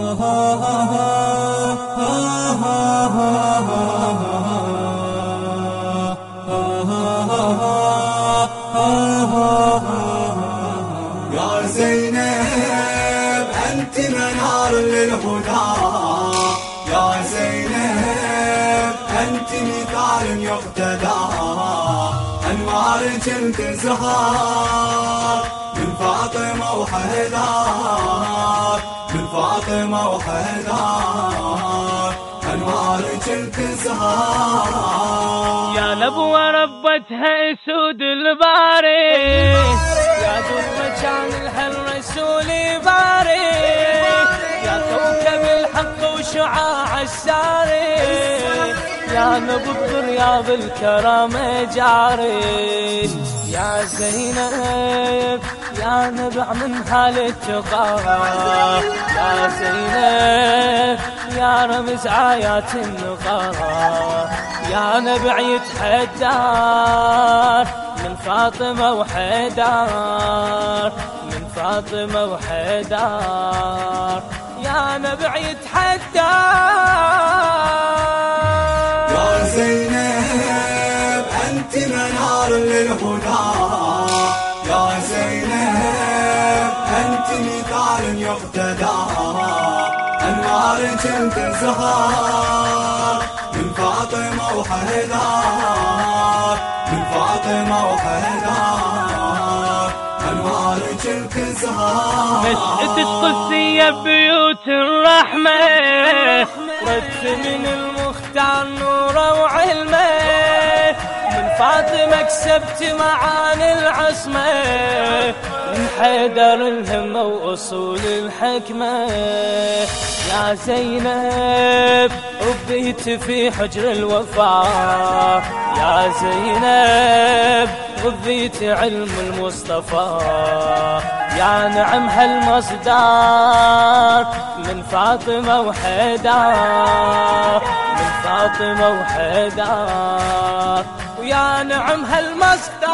يا زينب أنت منار للهدى. يا زينب أنت مثال يقتدى. أنوارك انتزهار من فاطمة وحيدار فاطمة وحيدار أنوارك انتزهار يا نبوة ربتها أسود الباري. يا ذو كان الحل رسولي باري. يا كوكب الحق وشعاع الساري يا نبض رياض الكرامة جاري. يا زينب يا نبع من حال التقى يا زينب يا رمز آيات النقا يا نبع يتحدار من فاطمة وحيدار من فاطمة وحيدار يا نبع يتحدار يا زينب أنت منار للهدى مثال يقتدى. أنوارك انتزهار من فاطمة وحيدار من فاطمة وحيدار أنوارك انتزهار مسجد القدسية بيوت الرحمة. رد من المختار نوره وعلمه من فاطمة كسبت معاني العصمة من حيدر الهمة وأصول الحكمة. يا زينب ربيت في حجر الوفاء يا زينب غذيت علم المصطفى. يا نعم هالمصدر من فاطمة وحيدار من فاطمة وحيدار ويا نعم هالمصدر.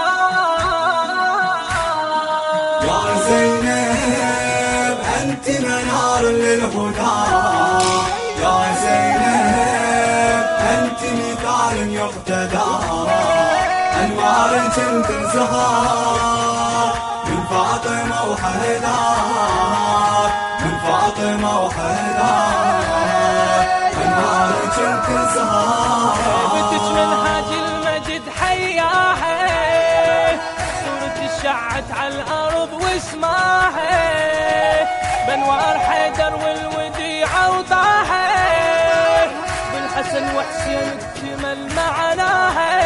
يا زينب أنت منار للهدى. يا زينب أنت مثال يقتدى. أنوارك انتزهار من فاطمة وحيدار من فاطمة وحيدار حياها صورة شعت على الأرض واسماها بنوار حيدر والوديعة وطاها بالحسن وحسين اكتمل معناها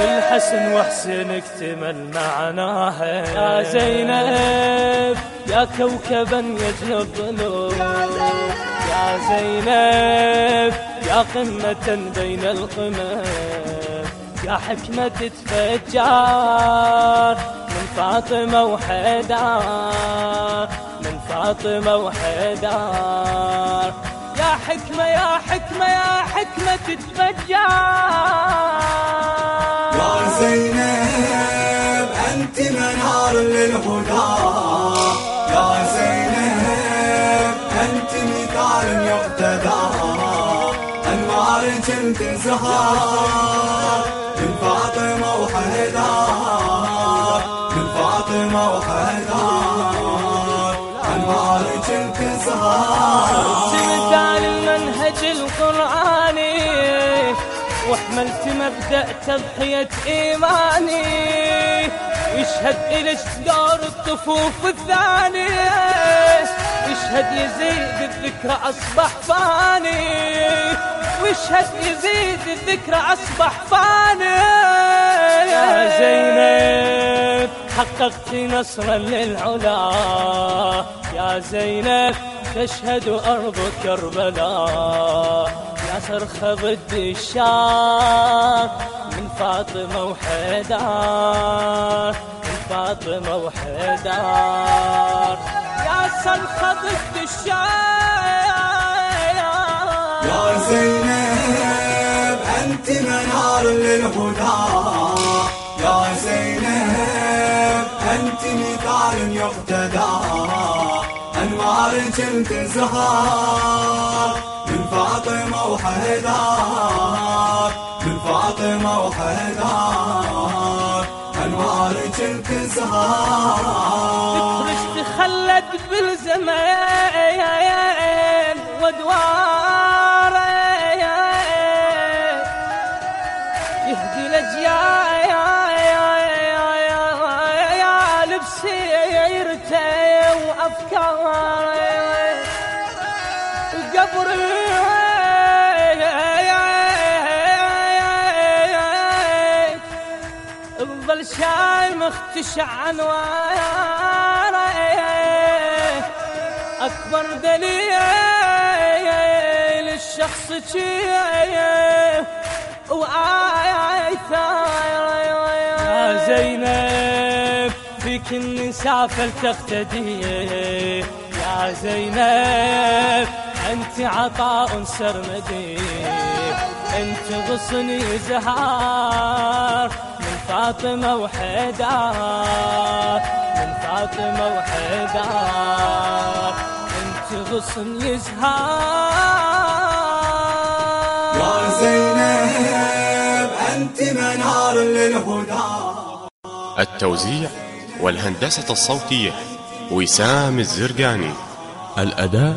بالحسن وحسين اكتمل معناها يا زينب يا كوكبا يجلى الظلوم يا زينب يا قمة بين القمم يا حكمة تتفجر من فاطمة وحيدار من فاطمة وحيدار يا حكمة يا حكمة يا حكمة تتفجر. أنوارك انتزهار من فاطمة وحيدار من فاطمة وحيدار أنوارك انتزهار مثال المنهج القرآني وحملت مبدأ تضحية إيماني يشهد إليش دور الطفوف الثانية يشهد يزيد الذكرى أصبح فاني ويشهد يزيد الذكرى أصبح فاني. يا زينب حققت نصرا للعلا. يا زينب تشهد أرض كربلاء يا صرخة ضد الشام من فاطمة وحيدار من فاطمة وحيدار يا صرخة ضد الشام يا زينب أنت منار للهدى يا زينب أنت مثال يقتدى أنوار أنوارك انتزهار من فاطمة وحيدار من فاطمة وحيدار أنوارك انتزهار تفرش تخلد بالزمان وادوار يهدي الاجيال بسيرته وافكاره القبر ظل شايمخ تشعن وياره أكبر دليل الشخص شيء. فيك النساء فلتقتدي يا زينب أنت عطاء سرمدي. أنت غصني زهار. من فاطمة وحيدار من فاطمة وحيدار أنت غصن يزهار يا زينب أنت منار للهدى. التوزيع والهندسة الصوتية وسام الزرقاني. الأداء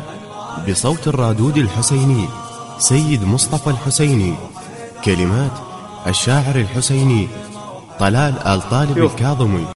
بصوت الرادود الحسيني سيد مصطفى الحسيني. كلمات الشاعر الحسيني طلال آل طالب الكاظمي.